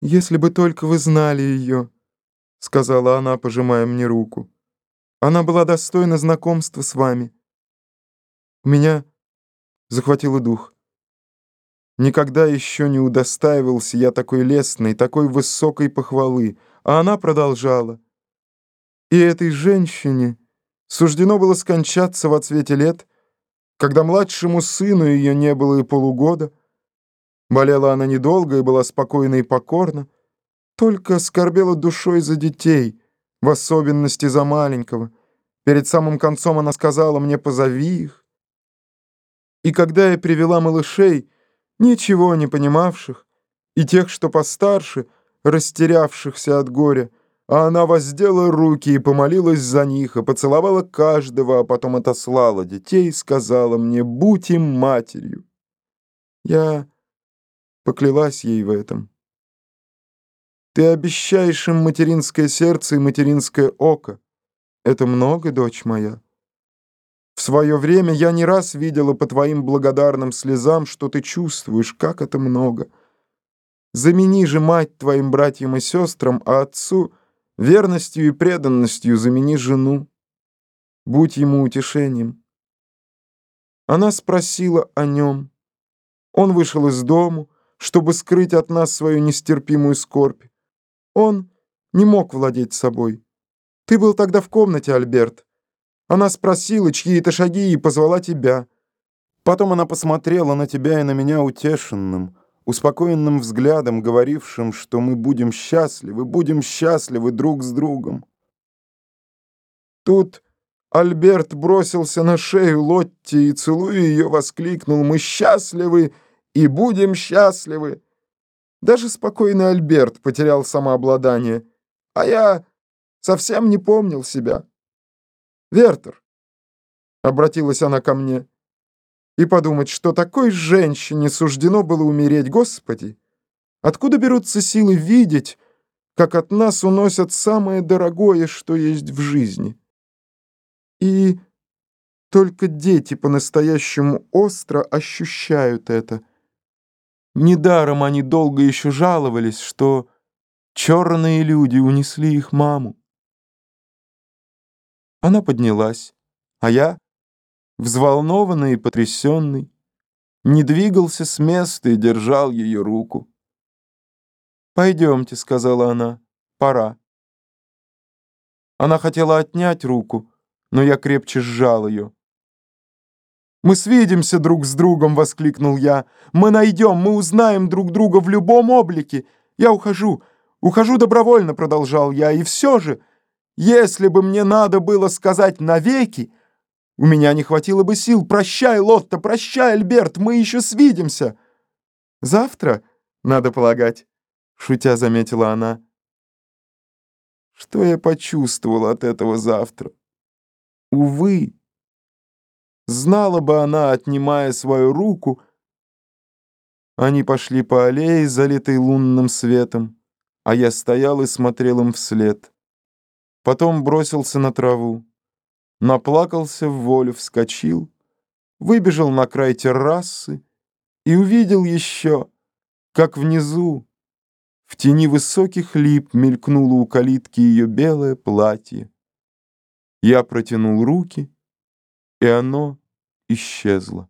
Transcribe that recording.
«Если бы только вы знали ее», — сказала она, пожимая мне руку. «Она была достойна знакомства с вами». У меня захватило дух. Никогда еще не удостаивался я такой лестной, такой высокой похвалы, а она продолжала. И этой женщине суждено было скончаться в отсвете лет, когда младшему сыну ее не было и полугода, Болела она недолго и была спокойна и покорна, только скорбела душой за детей, в особенности за маленького. Перед самым концом она сказала мне «позови их». И когда я привела малышей, ничего не понимавших, и тех, что постарше, растерявшихся от горя, а она воздела руки и помолилась за них, и поцеловала каждого, а потом отослала детей и сказала мне «будь им матерью». Я поклялась ей в этом. Ты обещаешь им материнское сердце и материнское око. Это много, дочь моя. В свое время я не раз видела по твоим благодарным слезам, что ты чувствуешь, как это много. Замени же мать твоим братьям и сестрам, а отцу верностью и преданностью замени жену. Будь ему утешением. Она спросила о нем. Он вышел из дому, чтобы скрыть от нас свою нестерпимую скорбь. Он не мог владеть собой. Ты был тогда в комнате, Альберт. Она спросила, чьи это шаги, и позвала тебя. Потом она посмотрела на тебя и на меня утешенным, успокоенным взглядом, говорившим, что мы будем счастливы, будем счастливы друг с другом. Тут Альберт бросился на шею Лотти и, целуя ее, воскликнул «Мы счастливы!» И будем счастливы. Даже спокойный Альберт потерял самообладание, а я совсем не помнил себя. «Вертер», — обратилась она ко мне, — «и подумать, что такой женщине суждено было умереть, Господи! Откуда берутся силы видеть, как от нас уносят самое дорогое, что есть в жизни? И только дети по-настоящему остро ощущают это — Недаром они долго еще жаловались, что черные люди унесли их маму. Она поднялась, а я, взволнованный и потрясенный, не двигался с места и держал ее руку. «Пойдемте», — сказала она, — «пора». Она хотела отнять руку, но я крепче сжал ее. «Мы свидимся друг с другом!» — воскликнул я. «Мы найдем, мы узнаем друг друга в любом облике! Я ухожу, ухожу добровольно!» — продолжал я. «И все же, если бы мне надо было сказать навеки, у меня не хватило бы сил. Прощай, Лотта, прощай, Альберт, мы еще свидимся!» «Завтра, надо полагать», — шутя заметила она. Что я почувствовал от этого завтра? Увы, Знала бы она, отнимая свою руку. Они пошли по аллее, залитой лунным светом, а я стоял и смотрел им вслед. Потом бросился на траву, наплакался в волю, вскочил, выбежал на край террасы и увидел еще, как внизу, в тени высоких лип мелькнуло у калитки ее белое платье. Я протянул руки — и оно исчезло.